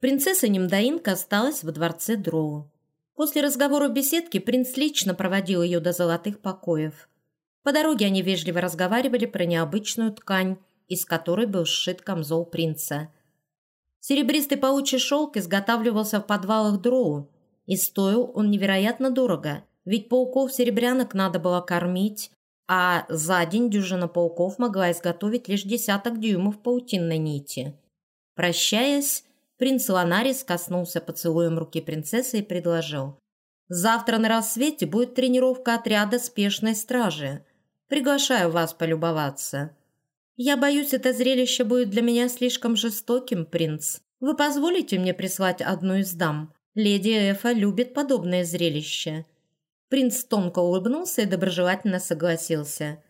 Принцесса Немдаинка осталась во дворце Дроу. После разговора в беседке принц лично проводил ее до золотых покоев. По дороге они вежливо разговаривали про необычную ткань, из которой был сшит камзол принца. Серебристый паучий шелк изготавливался в подвалах Дроу, и стоил он невероятно дорого, ведь пауков-серебрянок надо было кормить, а за день дюжина пауков могла изготовить лишь десяток дюймов паутинной нити. Прощаясь, принц Ланарис коснулся поцелуем руки принцессы и предложил. «Завтра на рассвете будет тренировка отряда спешной стражи. Приглашаю вас полюбоваться». «Я боюсь, это зрелище будет для меня слишком жестоким, принц. Вы позволите мне прислать одну из дам? Леди Эфа любит подобное зрелище». Принц тонко улыбнулся и доброжелательно согласился.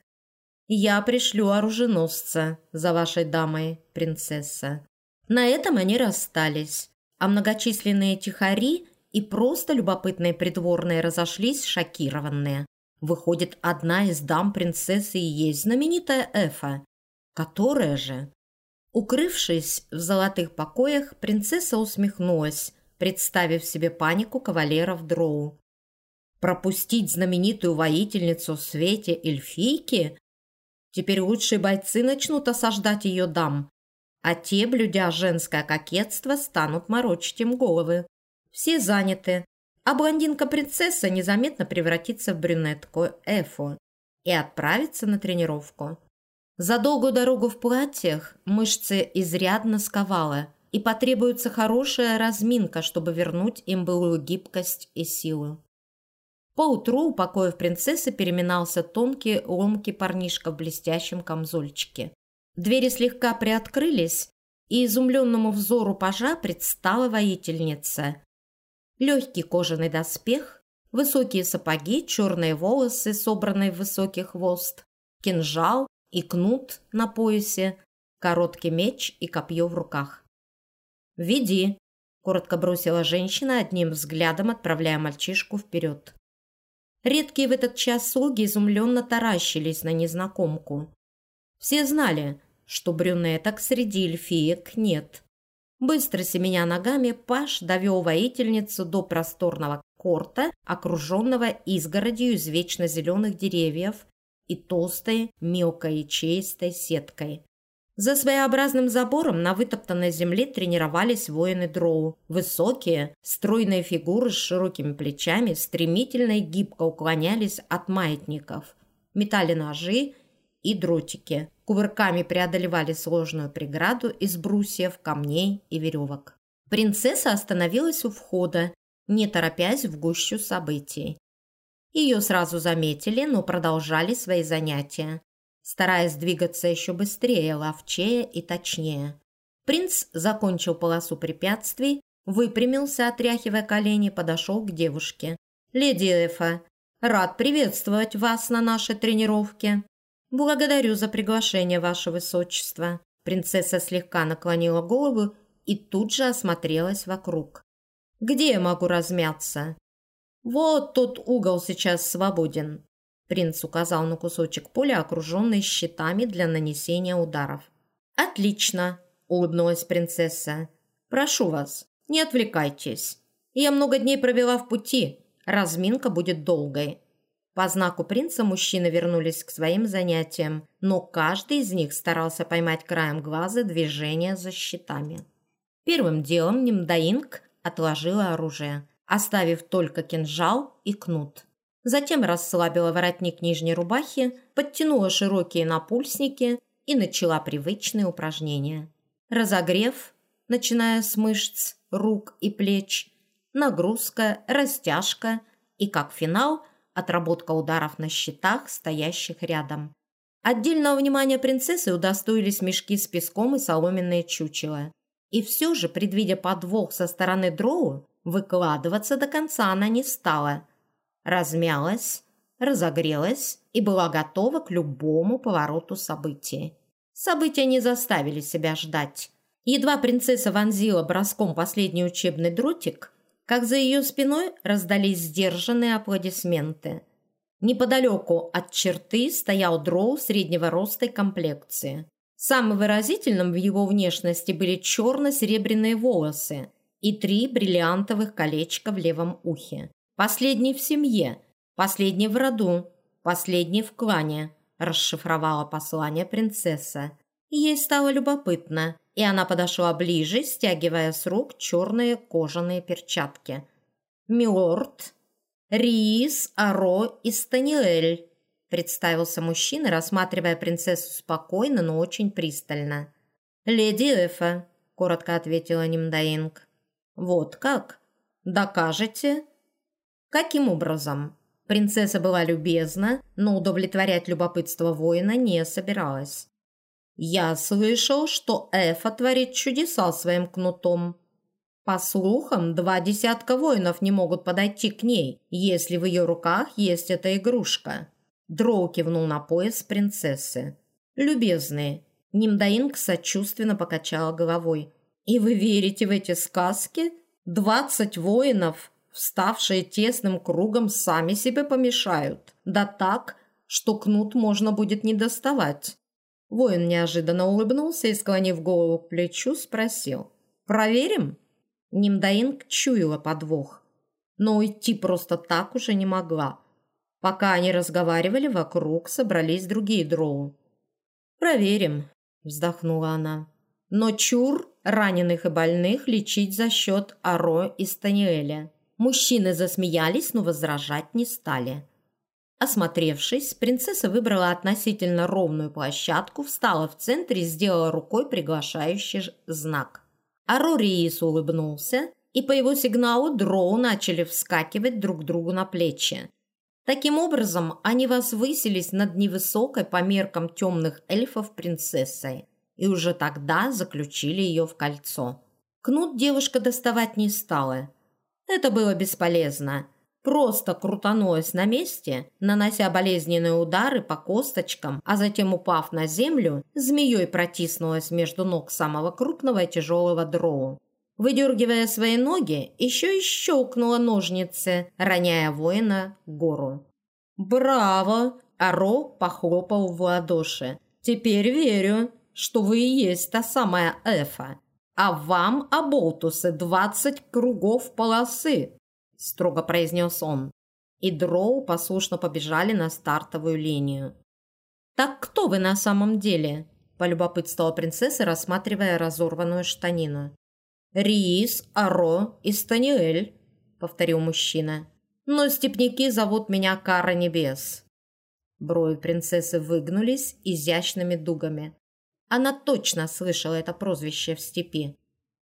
«Я пришлю оруженосца за вашей дамой, принцесса». На этом они расстались, а многочисленные тихари и просто любопытные придворные разошлись шокированные. Выходит, одна из дам принцессы и есть знаменитая Эфа, Которая же? Укрывшись в золотых покоях, принцесса усмехнулась, представив себе панику кавалеров Дроу. Пропустить знаменитую воительницу в свете эльфийки? Теперь лучшие бойцы начнут осаждать ее дам, а те, блюдя женское кокетство, станут морочить им головы. Все заняты, а блондинка-принцесса незаметно превратится в брюнетку Эфу и отправится на тренировку. За долгую дорогу в платьях мышцы изрядно сковало, и потребуется хорошая разминка, чтобы вернуть им былую гибкость и силу. Поутру у покоев принцессы переминался тонкий, ломкий парнишка в блестящем камзольчике. Двери слегка приоткрылись, и изумленному взору пажа предстала воительница. Легкий кожаный доспех, высокие сапоги, черные волосы, собранные в высокий хвост, кинжал и кнут на поясе, короткий меч и копье в руках. «Веди», – коротко бросила женщина, одним взглядом отправляя мальчишку вперед. Редкие в этот час слуги изумленно таращились на незнакомку. Все знали, что брюнеток среди эльфиек нет. Быстро семеня ногами, Паш довел воительницу до просторного корта, окруженного изгородью из вечно зеленых деревьев и толстой, мелкой чистой сеткой. За своеобразным забором на вытоптанной земле тренировались воины дроу. Высокие, стройные фигуры с широкими плечами стремительно и гибко уклонялись от маятников. Метали ножи и дротики. Кувырками преодолевали сложную преграду из брусьев, камней и веревок. Принцесса остановилась у входа, не торопясь в гущу событий. Ее сразу заметили, но продолжали свои занятия, стараясь двигаться еще быстрее, ловчее и точнее. Принц закончил полосу препятствий, выпрямился, отряхивая колени, подошел к девушке. «Леди Эфа, рад приветствовать вас на нашей тренировке. Благодарю за приглашение, ваше высочество». Принцесса слегка наклонила голову и тут же осмотрелась вокруг. «Где я могу размяться?» «Вот тот угол сейчас свободен», – принц указал на кусочек поля, окруженный щитами для нанесения ударов. «Отлично», – улыбнулась принцесса. «Прошу вас, не отвлекайтесь. Я много дней провела в пути, разминка будет долгой». По знаку принца мужчины вернулись к своим занятиям, но каждый из них старался поймать краем глаза движение за щитами. Первым делом Нимдаинг отложила оружие – оставив только кинжал и кнут. Затем расслабила воротник нижней рубахи, подтянула широкие напульсники и начала привычные упражнения. Разогрев, начиная с мышц, рук и плеч, нагрузка, растяжка и, как финал, отработка ударов на щитах, стоящих рядом. Отдельного внимания принцессы удостоились мешки с песком и соломенные чучела. И все же, предвидя подвох со стороны дроу, Выкладываться до конца она не стала. Размялась, разогрелась и была готова к любому повороту событий. События не заставили себя ждать. Едва принцесса вонзила броском последний учебный дротик, как за ее спиной раздались сдержанные аплодисменты. Неподалеку от черты стоял дроу среднего роста и комплекции. Самым выразительным в его внешности были черно-серебряные волосы – и три бриллиантовых колечка в левом ухе. Последний в семье, последний в роду, последний в клане, расшифровала послание принцесса. Ей стало любопытно, и она подошла ближе, стягивая с рук черные кожаные перчатки. «Милорд, Рис, Аро и Станиэль», представился мужчина, рассматривая принцессу спокойно, но очень пристально. «Леди Эфа», — коротко ответила Нимдаинг. «Вот как? Докажете?» «Каким образом?» Принцесса была любезна, но удовлетворять любопытство воина не собиралась. Я слышал, что Эфа творит чудеса своим кнутом. По слухам, два десятка воинов не могут подойти к ней, если в ее руках есть эта игрушка. Дроу кивнул на пояс принцессы. «Любезные». Нимдаинг сочувственно покачала головой. «И вы верите в эти сказки? Двадцать воинов, вставшие тесным кругом, сами себе помешают. Да так, что кнут можно будет не доставать. Воин неожиданно улыбнулся и, склонив голову к плечу, спросил. «Проверим?» Нимдаинг чуяла подвох, но уйти просто так уже не могла. Пока они разговаривали, вокруг собрались другие дроу. «Проверим», – вздохнула она. «Но чур раненых и больных лечить за счет Аро и Станиэля». Мужчины засмеялись, но возражать не стали. Осмотревшись, принцесса выбрала относительно ровную площадку, встала в центре и сделала рукой приглашающий знак. Арориис улыбнулся, и по его сигналу дроу начали вскакивать друг другу на плечи. Таким образом, они возвысились над невысокой по меркам темных эльфов принцессой и уже тогда заключили ее в кольцо. Кнут девушка доставать не стала. Это было бесполезно просто крутанулась на месте, нанося болезненные удары по косточкам, а затем, упав на землю, змеей протиснулась между ног самого крупного и тяжелого дроу. Выдергивая свои ноги, еще и щелкнула ножницы, роняя воина в гору. «Браво!» – Аро похлопал в ладоши. «Теперь верю, что вы и есть та самая Эфа. А вам, Аболтусы, двадцать кругов полосы, – строго произнес он. И дроу послушно побежали на стартовую линию. «Так кто вы на самом деле?» – полюбопытствовала принцесса, рассматривая разорванную штанину. «Рис, Аро и Станиэль», – повторил мужчина. «Но степняки зовут меня Кара Небес». Брови принцессы выгнулись изящными дугами. Она точно слышала это прозвище в степи.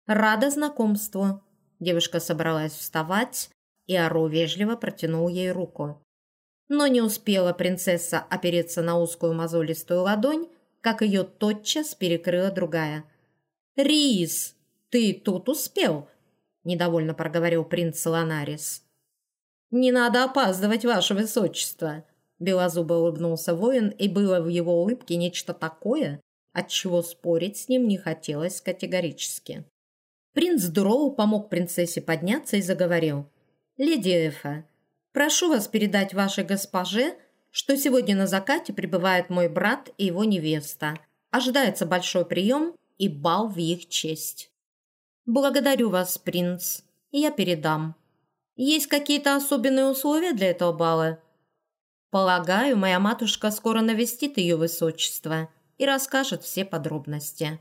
«Рада знакомству». Девушка собралась вставать, и Аро вежливо протянул ей руку. Но не успела принцесса опереться на узкую мозолистую ладонь, как ее тотчас перекрыла другая. «Рис, ты тут успел?» – недовольно проговорил принц Ланарис. «Не надо опаздывать, ваше высочество!» Белозубо улыбнулся воин, и было в его улыбке нечто такое, от чего спорить с ним не хотелось категорически. Принц Дроу помог принцессе подняться и заговорил. «Леди Эфа, прошу вас передать вашей госпоже, что сегодня на закате прибывает мой брат и его невеста. Ожидается большой прием и бал в их честь». «Благодарю вас, принц. Я передам. Есть какие-то особенные условия для этого бала?» «Полагаю, моя матушка скоро навестит ее высочество и расскажет все подробности.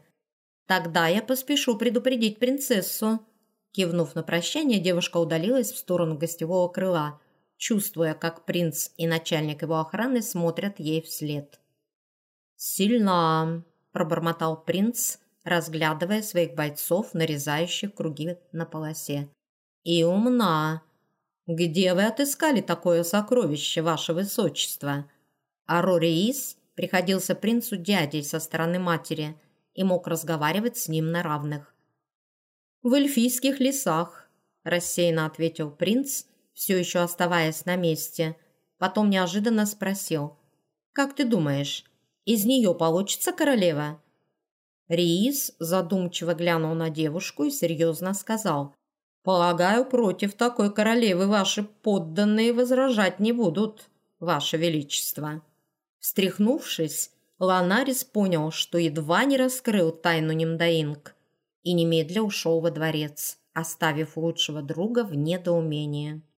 Тогда я поспешу предупредить принцессу». Кивнув на прощание, девушка удалилась в сторону гостевого крыла, чувствуя, как принц и начальник его охраны смотрят ей вслед. «Сильна!» – пробормотал принц, разглядывая своих бойцов, нарезающих круги на полосе. «И умна! Где вы отыскали такое сокровище, ваше высочество?» А Рориис приходился принцу дядей со стороны матери и мог разговаривать с ним на равных. «В эльфийских лесах», – рассеянно ответил принц, все еще оставаясь на месте. Потом неожиданно спросил. «Как ты думаешь, из нее получится королева?» Риис задумчиво глянул на девушку и серьезно сказал. «Полагаю, против такой королевы ваши подданные возражать не будут, ваше величество». Встряхнувшись, Ланарис понял, что едва не раскрыл тайну Нимдаинг и немедля ушел во дворец, оставив лучшего друга в недоумении.